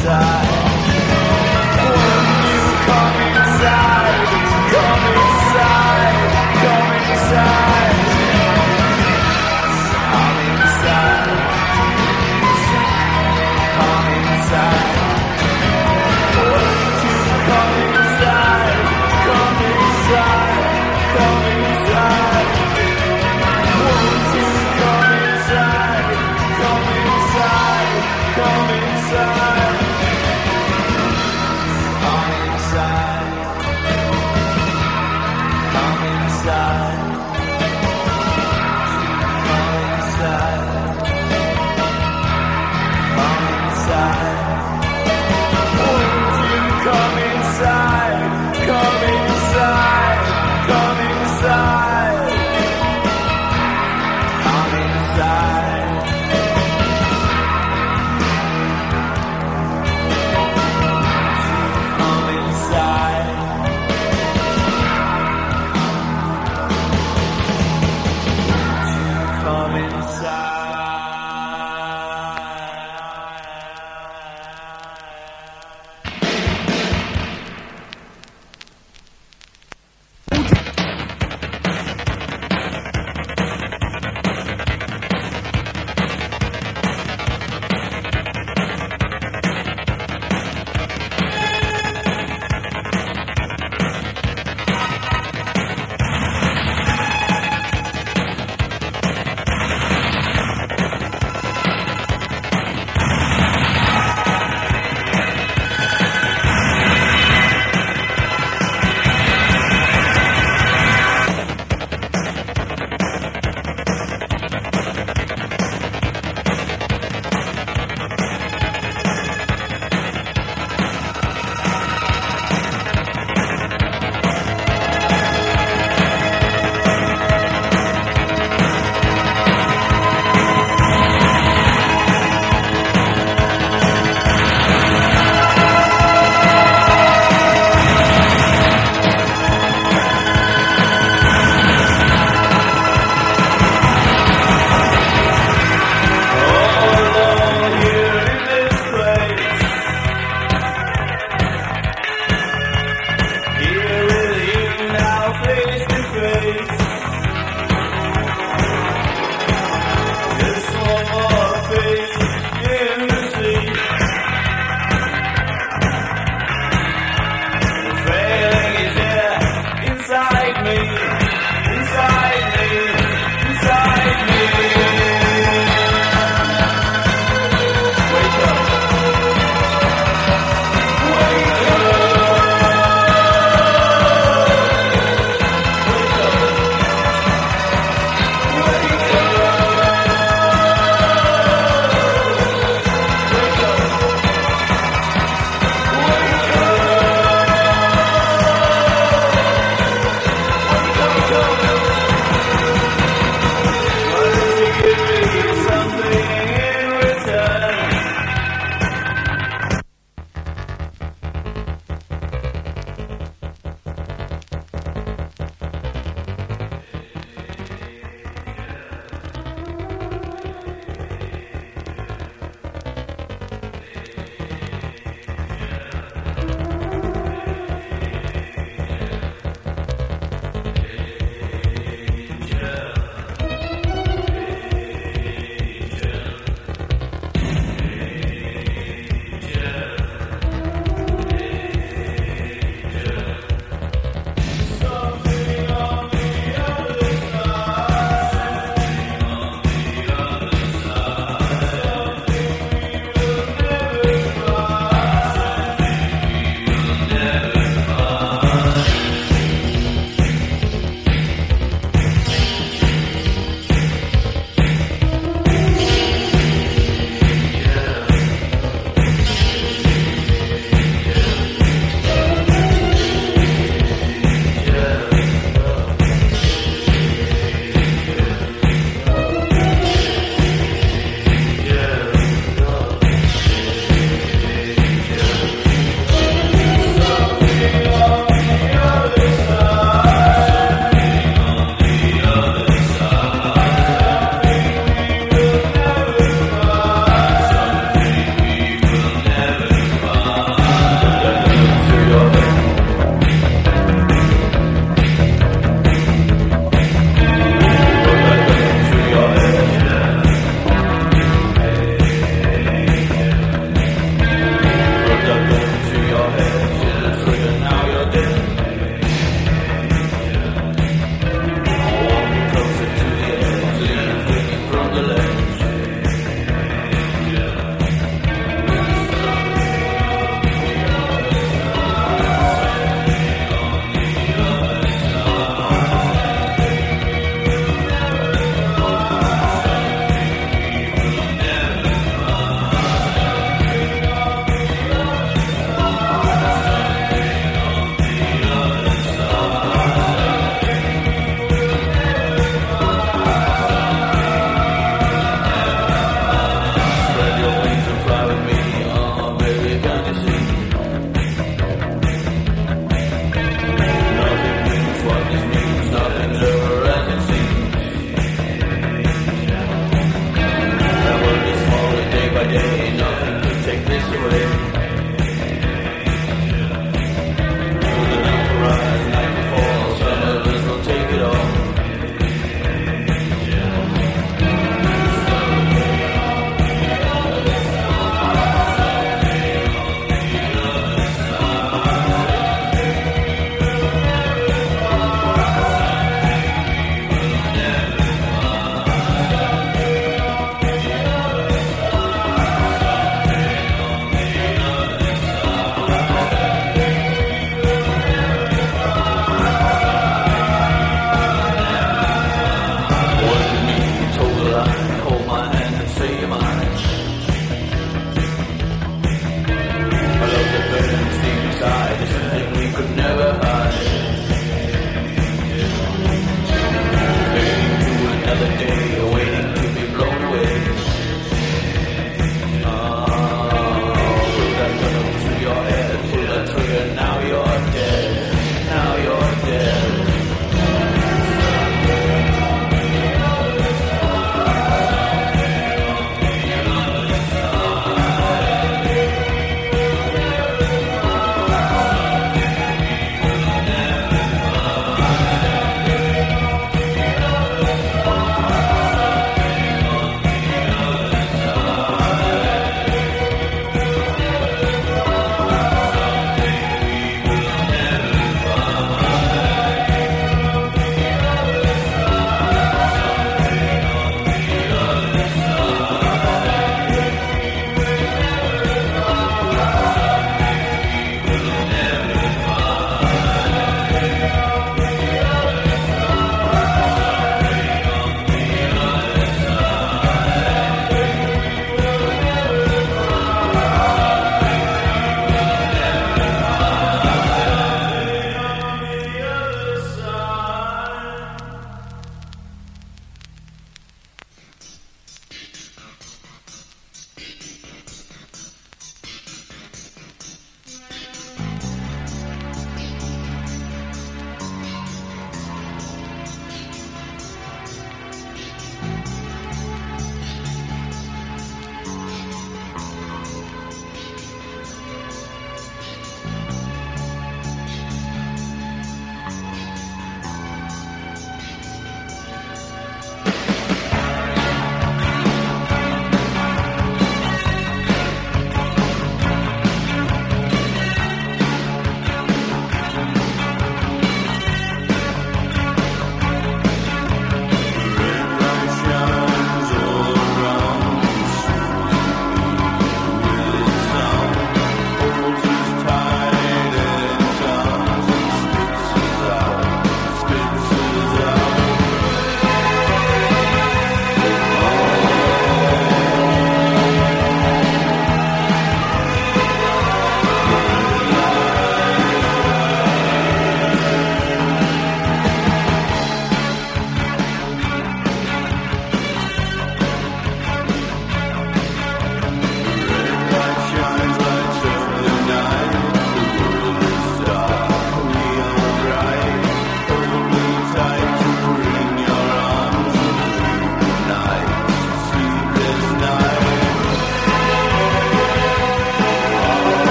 inside.